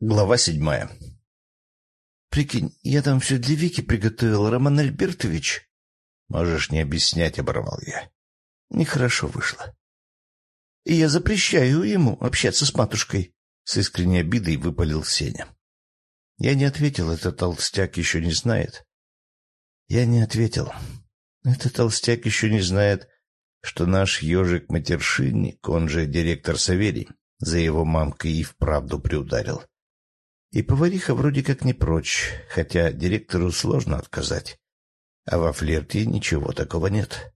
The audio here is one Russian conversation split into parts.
Глава седьмая. «Прикинь, я там все для Вики приготовил, Роман Альбертович». «Можешь не объяснять», — оборвал я. Нехорошо вышло. «И я запрещаю ему общаться с матушкой», — с искренней обидой выпалил Сеня. Я не ответил, этот толстяк еще не знает. Я не ответил. Этот толстяк еще не знает, что наш ежик-матершинник, он же директор Саверий, за его мамкой и вправду приударил. И повариха вроде как не прочь, хотя директору сложно отказать. А во флирте ничего такого нет.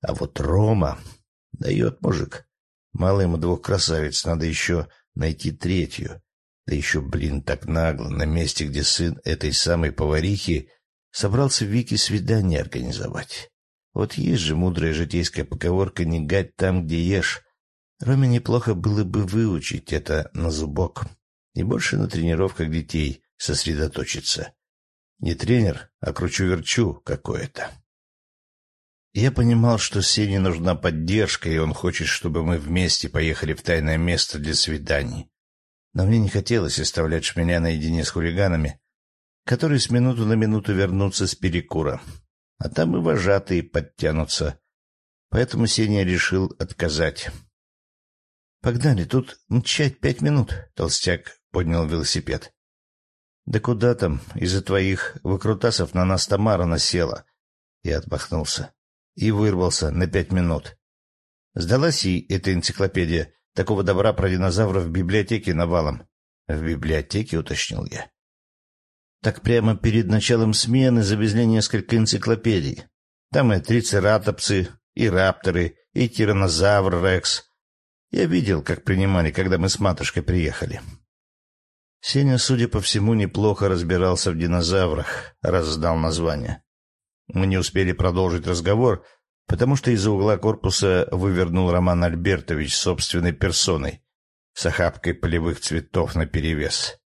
А вот Рома дает мужик. Мало ему двух красавиц, надо еще найти третью. Да еще, блин, так нагло, на месте, где сын этой самой поварихи собрался Вики свидание организовать. Вот есть же мудрая житейская поговорка «не гать там, где ешь». Роме неплохо было бы выучить это на зубок и больше на тренировках детей сосредоточиться. Не тренер, а кручу-верчу какое-то. Я понимал, что Сене нужна поддержка, и он хочет, чтобы мы вместе поехали в тайное место для свиданий. Но мне не хотелось оставлять Шмеля наедине с хулиганами, которые с минуту на минуту вернутся с перекура. А там и вожатые подтянутся. Поэтому Сеня решил отказать. «Погнали, тут мчать пять минут», — толстяк поднял велосипед. «Да куда там? Из-за твоих выкрутасов на нас Тамара насела». Я отмахнулся и вырвался на пять минут. Сдалась ей эта энциклопедия. Такого добра про динозавров в библиотеке навалом. В библиотеке, уточнил я. Так прямо перед началом смены завезли несколько энциклопедий. Там и трицератопсы, и рапторы, и тиранозавр Рекс. Я видел, как принимали, когда мы с матушкой приехали. Сеня, судя по всему, неплохо разбирался в динозаврах, раз сдал название. Мы не успели продолжить разговор, потому что из-за угла корпуса вывернул Роман Альбертович собственной персоной с охапкой полевых цветов наперевес.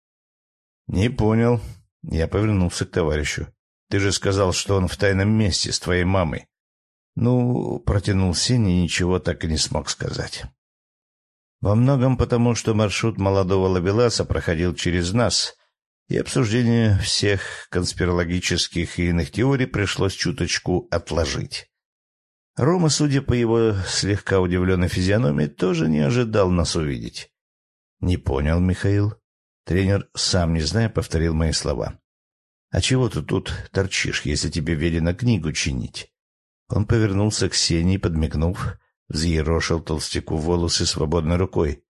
«Не понял». Я повернулся к товарищу. «Ты же сказал, что он в тайном месте с твоей мамой». «Ну...» — протянул Сеня и ничего так и не смог сказать. Во многом потому, что маршрут молодого Лавеласа проходил через нас, и обсуждение всех конспирологических и иных теорий пришлось чуточку отложить. Рома, судя по его слегка удивленной физиономии, тоже не ожидал нас увидеть. «Не понял, Михаил». Тренер, сам не зная, повторил мои слова. «А чего ты тут торчишь, если тебе велено книгу чинить?» Он повернулся к Сене и, подмигнув, взъерошил толстяку волосы свободной рукой.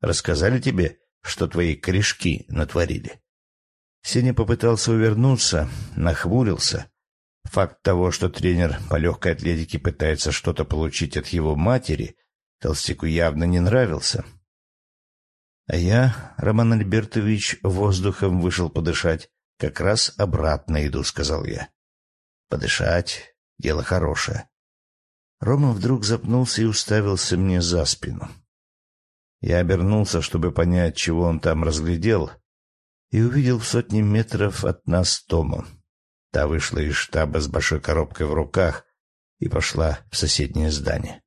«Рассказали тебе, что твои корешки натворили?» Сеня попытался увернуться, нахмурился. Факт того, что тренер по легкой атлетике пытается что-то получить от его матери, толстяку явно не нравился. А я, Роман Альбертович, воздухом вышел подышать. Как раз обратно иду, — сказал я. Подышать — дело хорошее. Рома вдруг запнулся и уставился мне за спину. Я обернулся, чтобы понять, чего он там разглядел, и увидел в сотни метров от нас Тому. Та вышла из штаба с большой коробкой в руках и пошла в соседнее здание.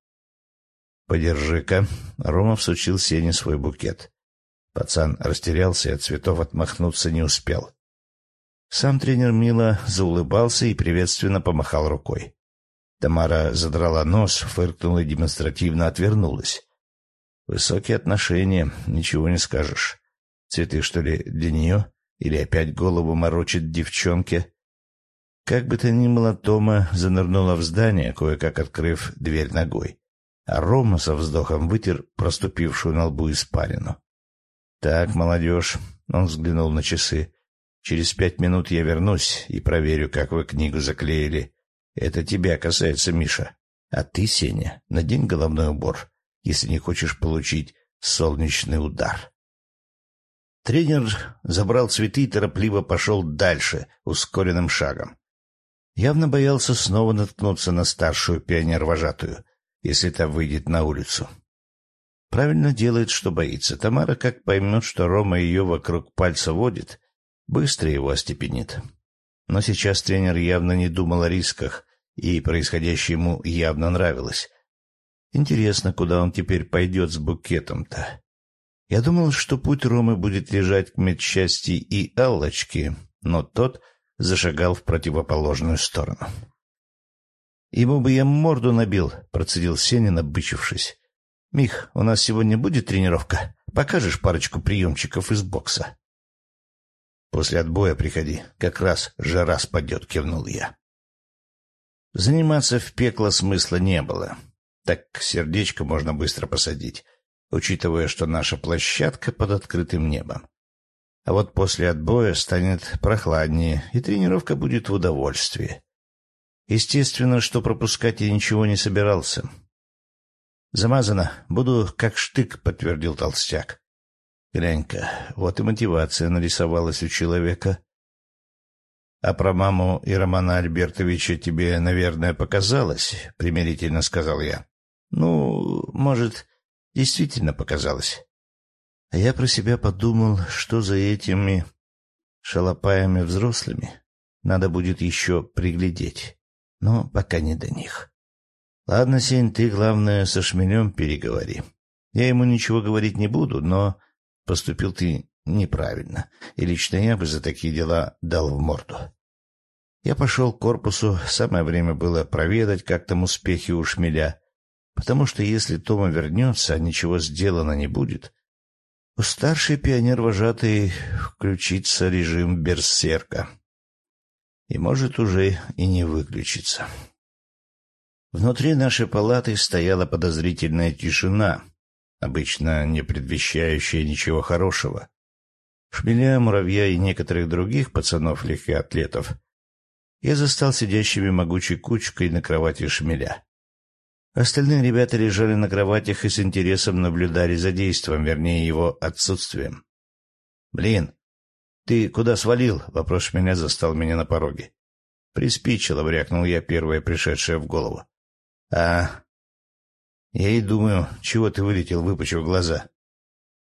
«Подержи-ка», — Рома всучил Сене свой букет. Пацан растерялся и от цветов отмахнуться не успел. Сам тренер мило заулыбался и приветственно помахал рукой. Тамара задрала нос, фыркнула и демонстративно отвернулась. Высокие отношения, ничего не скажешь. Цветы, что ли, для нее? Или опять голову морочит девчонке? Как бы то ни было, Тома занырнула в здание, кое-как открыв дверь ногой. А Рома со вздохом вытер проступившую на лбу испарину. «Так, молодежь», — он взглянул на часы, — «через пять минут я вернусь и проверю, как вы книгу заклеили. Это тебя касается, Миша. А ты, Сеня, надень головной убор, если не хочешь получить солнечный удар. Тренер забрал цветы и торопливо пошел дальше, ускоренным шагом. Явно боялся снова наткнуться на старшую пионер-вожатую, если та выйдет на улицу. Правильно делает, что боится. Тамара, как поймет, что Рома ее вокруг пальца водит, быстро его остепенит. Но сейчас тренер явно не думал о рисках, и происходящее ему явно нравилось. Интересно, куда он теперь пойдет с букетом-то? Я думал, что путь Ромы будет лежать к медчасти и Аллочке, но тот зашагал в противоположную сторону. «Ему бы я морду набил», — процедил Сеня, набычившись. «Мих, у нас сегодня будет тренировка? Покажешь парочку приемчиков из бокса?» «После отбоя приходи, как раз жара спадет», — кивнул я. Заниматься в пекло смысла не было. Так сердечко можно быстро посадить учитывая, что наша площадка под открытым небом. А вот после отбоя станет прохладнее, и тренировка будет в удовольствии. Естественно, что пропускать я ничего не собирался. «Замазано. Буду как штык», — подтвердил толстяк. «Глянь-ка, вот и мотивация нарисовалась у человека». «А про маму и Романа Альбертовича тебе, наверное, показалось?» — примирительно сказал я. «Ну, может, Действительно показалось. А я про себя подумал, что за этими шалопаями взрослыми надо будет еще приглядеть. Но пока не до них. Ладно, Сень, ты, главное, со шмелем переговори. Я ему ничего говорить не буду, но поступил ты неправильно, и лично я бы за такие дела дал в морду. Я пошел к корпусу, самое время было проведать, как там успехи у шмеля, потому что если Тома вернется, а ничего сделано не будет, у старшей пионер-вожатой включится режим берсерка. И может уже и не выключиться. Внутри нашей палаты стояла подозрительная тишина, обычно не предвещающая ничего хорошего. Шмеля, муравья и некоторых других пацанов-легкоатлетов я застал сидящими могучей кучкой на кровати шмеля. Остальные ребята лежали на кроватях и с интересом наблюдали за действием, вернее, его отсутствием. «Блин, ты куда свалил?» — вопрос меня застал меня на пороге. «Приспичило», — брякнул я, первое пришедшее в голову. «А...» «Я и думаю, чего ты вылетел, выпучив глаза?»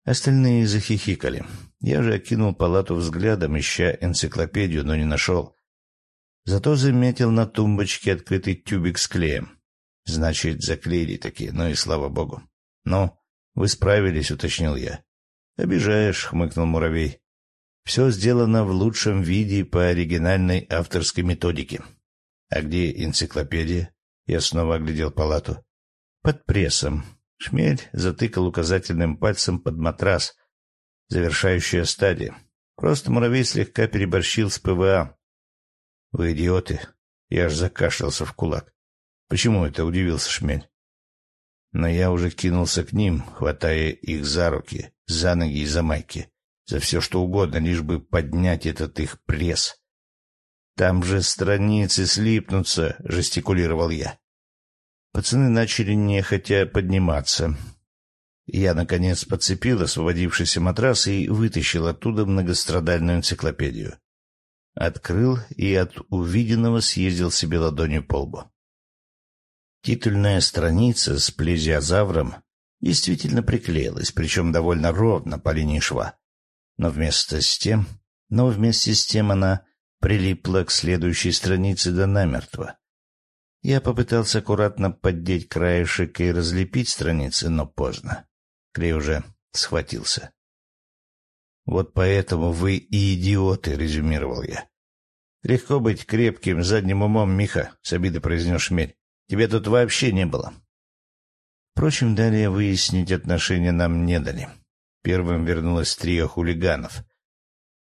Остальные захихикали. Я же окинул палату взглядом, ища энциклопедию, но не нашел. Зато заметил на тумбочке открытый тюбик с клеем. Значит, заклеили такие, ну и слава богу. Ну, вы справились, уточнил я. Обижаешь, хмыкнул муравей. Все сделано в лучшем виде по оригинальной авторской методике. А где энциклопедия? Я снова оглядел палату. Под прессом. Шмель затыкал указательным пальцем под матрас. Завершающая стадия. Просто муравей слегка переборщил с ПВА. Вы идиоты. Я аж закашлялся в кулак. Почему это удивился Шмель? Но я уже кинулся к ним, хватая их за руки, за ноги и за майки, за все что угодно, лишь бы поднять этот их пресс. Там же страницы слипнутся, жестикулировал я. Пацаны начали нехотя подниматься. Я, наконец, подцепил освободившийся матрас и вытащил оттуда многострадальную энциклопедию. Открыл и от увиденного съездил себе ладонью по лбу. Титульная страница с плезиозавром действительно приклеилась, причем довольно ровно по линии шва. Но вместо с тем, но вместе с тем она прилипла к следующей странице до намертво. Я попытался аккуратно поддеть краешек и разлепить страницы, но поздно. Клей уже схватился. «Вот поэтому вы и идиоты», — резюмировал я. «Легко быть крепким задним умом, Миха», — с обидой произнес Шмель. Тебя тут вообще не было. Впрочем, далее выяснить отношения нам не дали. Первым вернулось трио хулиганов.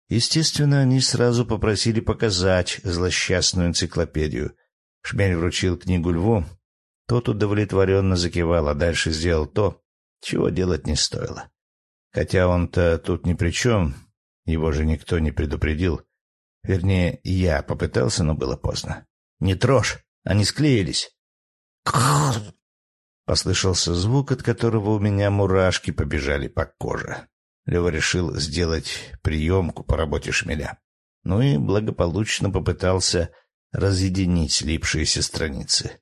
Естественно, они сразу попросили показать злосчастную энциклопедию. Шмель вручил книгу льву. Тот удовлетворенно закивал, а дальше сделал то, чего делать не стоило. Хотя он-то тут ни при чем, его же никто не предупредил. Вернее, я попытался, но было поздно. «Не трожь, они склеились». Послышался звук, от которого у меня мурашки побежали по коже. Лева решил сделать приемку по работе шмеля. Ну и благополучно попытался разъединить слипшиеся страницы.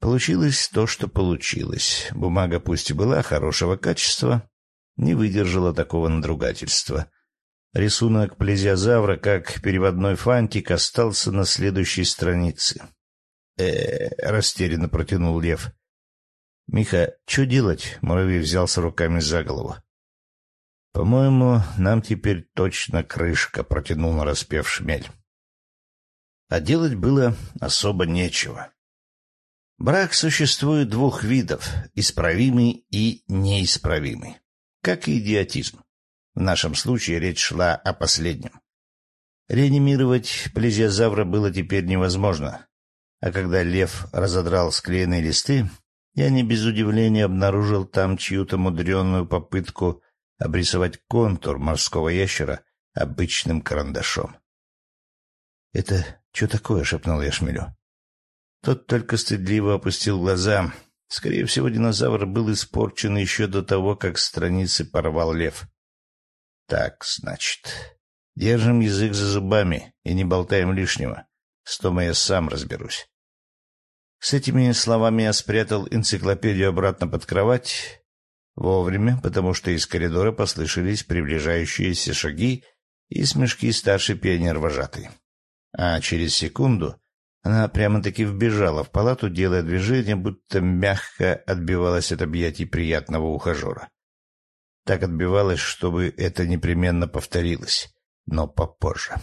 Получилось то, что получилось. Бумага пусть и была хорошего качества, не выдержала такого надругательства. Рисунок плезиозавра, как переводной фантик, остался на следующей странице э растерянно протянул Лев. «Миха, что делать?» — Муравей взялся руками за голову. «По-моему, нам теперь точно крышка», — протянул нараспев шмель. А делать было особо нечего. Брак существует двух видов — исправимый и неисправимый, как и идиотизм. В нашем случае речь шла о последнем. Реанимировать плезиозавра было теперь невозможно, а когда лев разодрал склеенные листы, я не без удивления обнаружил там чью-то мудреную попытку обрисовать контур морского ящера обычным карандашом. — Это что такое? — шепнул я шмелю. Тот только стыдливо опустил глаза. Скорее всего, динозавр был испорчен еще до того, как страницы порвал лев. — Так, значит, держим язык за зубами и не болтаем лишнего. С Томой я сам разберусь. С этими словами я спрятал энциклопедию обратно под кровать вовремя, потому что из коридора послышались приближающиеся шаги и смешки старшей пионер-вожатой. А через секунду она прямо-таки вбежала в палату, делая движение, будто мягко отбивалась от объятий приятного ухажера. Так отбивалась, чтобы это непременно повторилось, но попозже.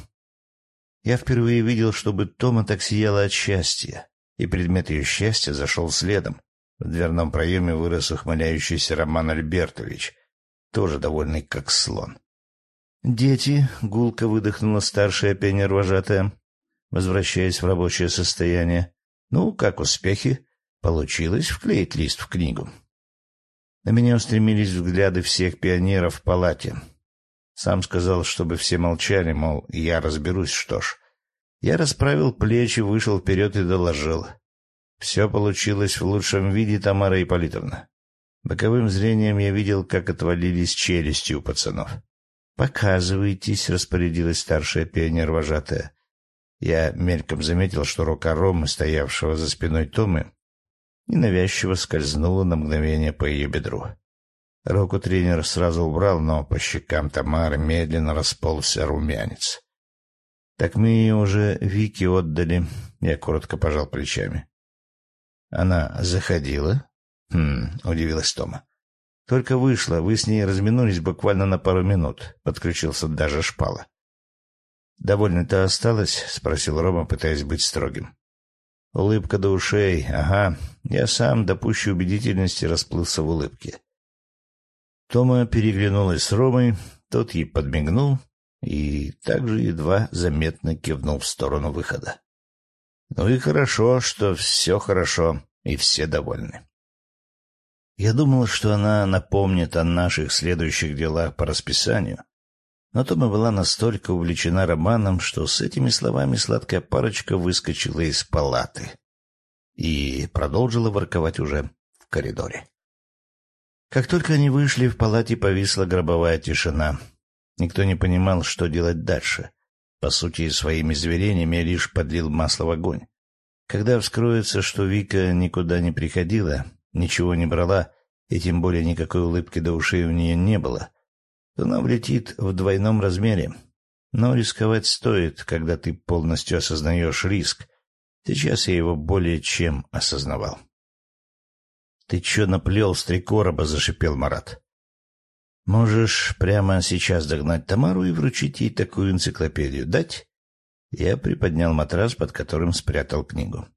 Я впервые видел, чтобы Тома так сияла от счастья и предмет ее счастья зашел следом. В дверном проеме вырос ухмыляющийся Роман Альбертович, тоже довольный как слон. «Дети», — гулко выдохнула старшая пионер-вожатая, возвращаясь в рабочее состояние. «Ну, как успехи? Получилось вклеить лист в книгу». На меня устремились взгляды всех пионеров в палате. Сам сказал, чтобы все молчали, мол, я разберусь, что ж. Я расправил плечи, вышел вперед и доложил. Все получилось в лучшем виде, Тамара Ипполитовна. Боковым зрением я видел, как отвалились челюсти у пацанов. «Показывайтесь», — распорядилась старшая пионер-вожатая. Я мельком заметил, что рука Ромы, стоявшего за спиной Томы, ненавязчиво скользнула на мгновение по ее бедру. Руку тренер сразу убрал, но по щекам Тамары медленно расползся румянец. Так мы ее уже Вике отдали. Я коротко пожал плечами. Она заходила? Хм, удивилась Тома. Только вышла, вы с ней разминулись буквально на пару минут. Подключился даже шпала. «Довольно-то осталось?» — спросил Рома, пытаясь быть строгим. Улыбка до ушей. Ага, я сам до убедительности расплылся в улыбке. Тома переглянулась с Ромой, тот ей подмигнул, и также едва заметно кивнул в сторону выхода. Ну и хорошо, что все хорошо, и все довольны. Я думал, что она напомнит о наших следующих делах по расписанию, но Тома была настолько увлечена романом, что с этими словами сладкая парочка выскочила из палаты и продолжила ворковать уже в коридоре. Как только они вышли, в палате повисла гробовая тишина — Никто не понимал, что делать дальше. По сути, своими зверениями лишь подлил масло в огонь. Когда вскроется, что Вика никуда не приходила, ничего не брала, и тем более никакой улыбки до ушей у нее не было, то она влетит в двойном размере. Но рисковать стоит, когда ты полностью осознаешь риск. Сейчас я его более чем осознавал. — Ты чё наплел с три короба? — зашипел Марат. Можешь прямо сейчас догнать Тамару и вручить ей такую энциклопедию. Дать? Я приподнял матрас, под которым спрятал книгу. —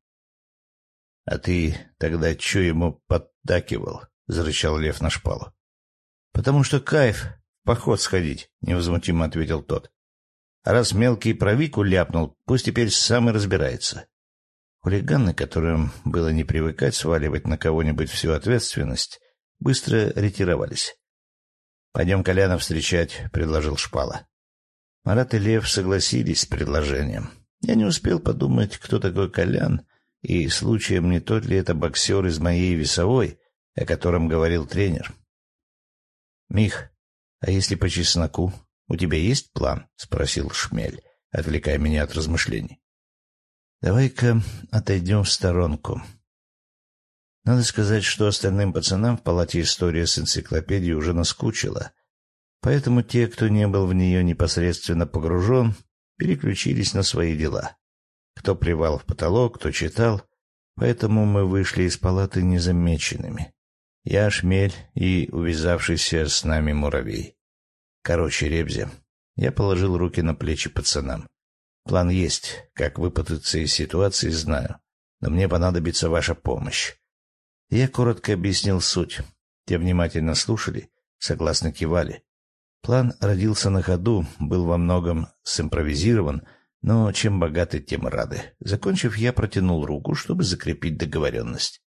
А ты тогда че ему поддакивал? — зарычал лев на шпалу. — Потому что кайф в поход сходить, — невозмутимо ответил тот. А раз мелкий про Вику ляпнул, пусть теперь сам и разбирается. Хулиганы, которым было не привыкать сваливать на кого-нибудь всю ответственность, быстро ретировались. — Пойдем Коляна встречать, — предложил Шпала. Марат и Лев согласились с предложением. Я не успел подумать, кто такой Колян, и случаем не тот ли это боксер из моей весовой, о котором говорил тренер. — Мих, а если по чесноку? У тебя есть план? — спросил Шмель, отвлекая меня от размышлений. — Давай-ка отойдем в сторонку. Надо сказать, что остальным пацанам в палате история с энциклопедией уже наскучила, поэтому те, кто не был в нее непосредственно погружен, переключились на свои дела. Кто плевал в потолок, кто читал, поэтому мы вышли из палаты незамеченными. Я, Шмель и увязавшийся с нами муравей. Короче, Ребзи, я положил руки на плечи пацанам. План есть. Как выпутаться из ситуации, знаю. Но мне понадобится ваша помощь. Я коротко объяснил суть. Те внимательно слушали, согласно кивали. План родился на ходу, был во многом симпровизирован, но чем богаты, тем рады. Закончив, я протянул руку, чтобы закрепить договоренность.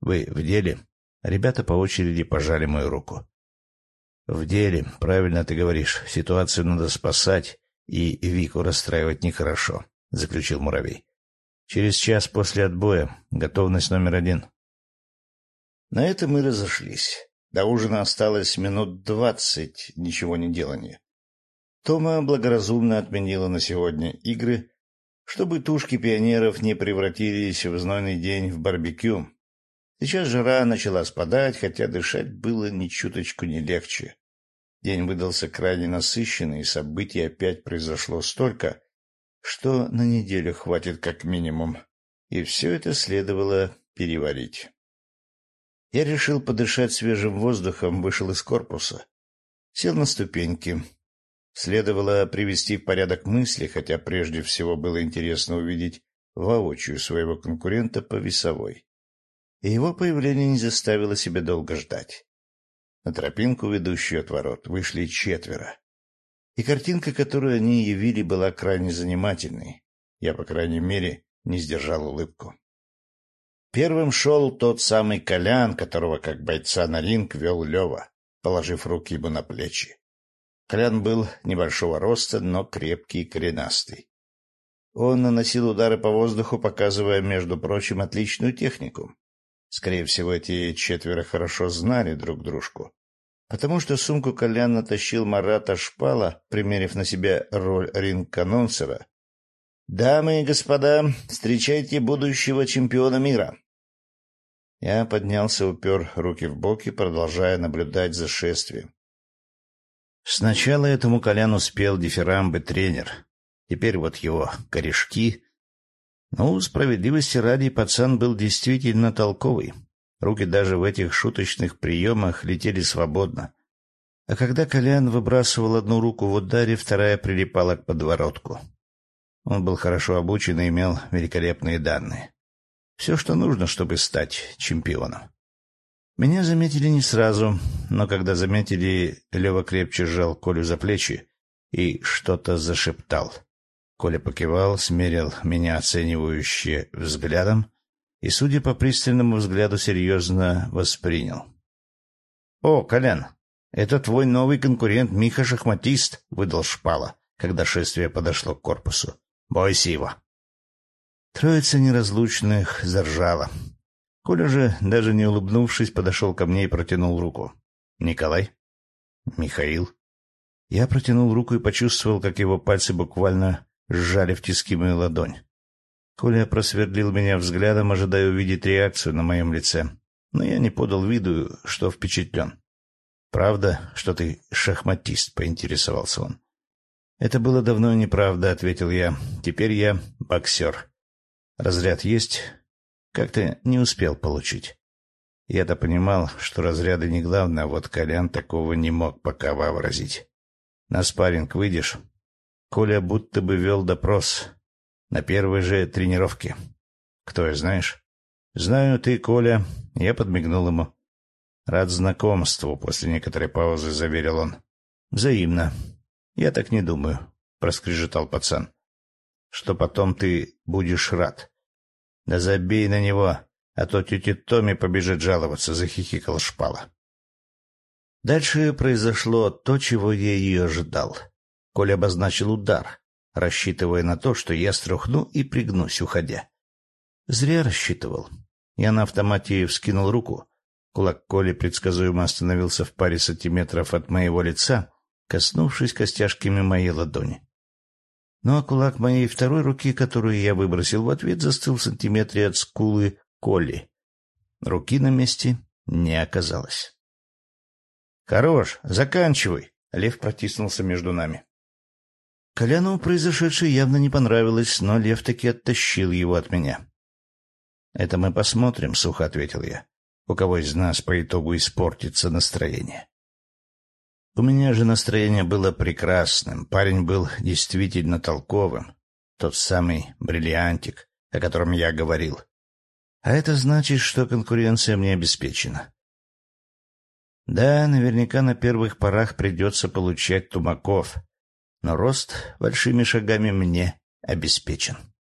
«Вы в деле?» Ребята по очереди пожали мою руку. «В деле, правильно ты говоришь. Ситуацию надо спасать, и Вику расстраивать нехорошо», — заключил Муравей. «Через час после отбоя. Готовность номер один». На этом мы разошлись. До ужина осталось минут двадцать ничего не делания. Тома благоразумно отменила на сегодня игры, чтобы тушки пионеров не превратились в знойный день в барбекю. Сейчас жара начала спадать, хотя дышать было ни чуточку не легче. День выдался крайне насыщенный, и событий опять произошло столько, что на неделю хватит как минимум, и все это следовало переварить. Я решил подышать свежим воздухом, вышел из корпуса. Сел на ступеньки. Следовало привести в порядок мысли, хотя прежде всего было интересно увидеть воочию своего конкурента по весовой. И его появление не заставило себя долго ждать. На тропинку, ведущую от ворот, вышли четверо. И картинка, которую они явили, была крайне занимательной. Я, по крайней мере, не сдержал улыбку. Первым шел тот самый Колян, которого как бойца на ринг вел Лева, положив руки ему на плечи. Колян был небольшого роста, но крепкий и коренастый. Он наносил удары по воздуху, показывая, между прочим, отличную технику. Скорее всего, эти четверо хорошо знали друг дружку, потому что сумку Колян натащил Марата Шпала, примерив на себя роль ринг-анонсера. «Дамы и господа, встречайте будущего чемпиона мира!» Я поднялся, упер руки в боки, продолжая наблюдать за шествием. Сначала этому Коляну спел дифирамбы тренер. Теперь вот его корешки. Ну, справедливости ради, пацан был действительно толковый. Руки даже в этих шуточных приемах летели свободно. А когда Колян выбрасывал одну руку в ударе, вторая прилипала к подворотку. Он был хорошо обучен и имел великолепные данные. Все, что нужно, чтобы стать чемпионом. Меня заметили не сразу, но когда заметили, Лева крепче сжал Колю за плечи и что-то зашептал. Коля покивал, смерил меня оценивающе взглядом и, судя по пристальному взгляду, серьезно воспринял. — О, Колян, это твой новый конкурент Миха-шахматист, — выдал шпала, когда шествие подошло к корпусу. — Бойся его. Троица неразлучных заржала. Коля же, даже не улыбнувшись, подошел ко мне и протянул руку. «Николай?» «Михаил?» Я протянул руку и почувствовал, как его пальцы буквально сжали в тиски мою ладонь. Коля просверлил меня взглядом, ожидая увидеть реакцию на моем лице. Но я не подал виду, что впечатлен. «Правда, что ты шахматист?» — поинтересовался он. «Это было давно неправда», — ответил я. «Теперь я боксер». Разряд есть? Как-то не успел получить. Я-то понимал, что разряды не главное, а вот Колян такого не мог пока вообразить. На спарринг выйдешь? Коля будто бы вел допрос. На первой же тренировке. Кто я, знаешь? Знаю, ты, Коля. Я подмигнул ему. Рад знакомству, после некоторой паузы заверил он. Взаимно. Я так не думаю, проскрежетал пацан что потом ты будешь рад. — Да забей на него, а то тетя Томи побежит жаловаться, — захихикал шпала. Дальше произошло то, чего я и ожидал. Коля обозначил удар, рассчитывая на то, что я струхну и пригнусь, уходя. Зря рассчитывал. Я на автомате вскинул руку. Кулак Коли предсказуемо остановился в паре сантиметров от моего лица, коснувшись костяшками моей ладони. Ну а кулак моей второй руки, которую я выбросил в ответ, застыл в сантиметре от скулы Колли. Руки на месте не оказалось. «Хорош, заканчивай!» — Лев протиснулся между нами. Коляну произошедшее явно не понравилось, но Лев таки оттащил его от меня. «Это мы посмотрим», — сухо ответил я. «У кого из нас по итогу испортится настроение?» У меня же настроение было прекрасным. Парень был действительно толковым. Тот самый бриллиантик, о котором я говорил. А это значит, что конкуренция мне обеспечена. Да, наверняка на первых порах придется получать тумаков, но рост большими шагами мне обеспечен.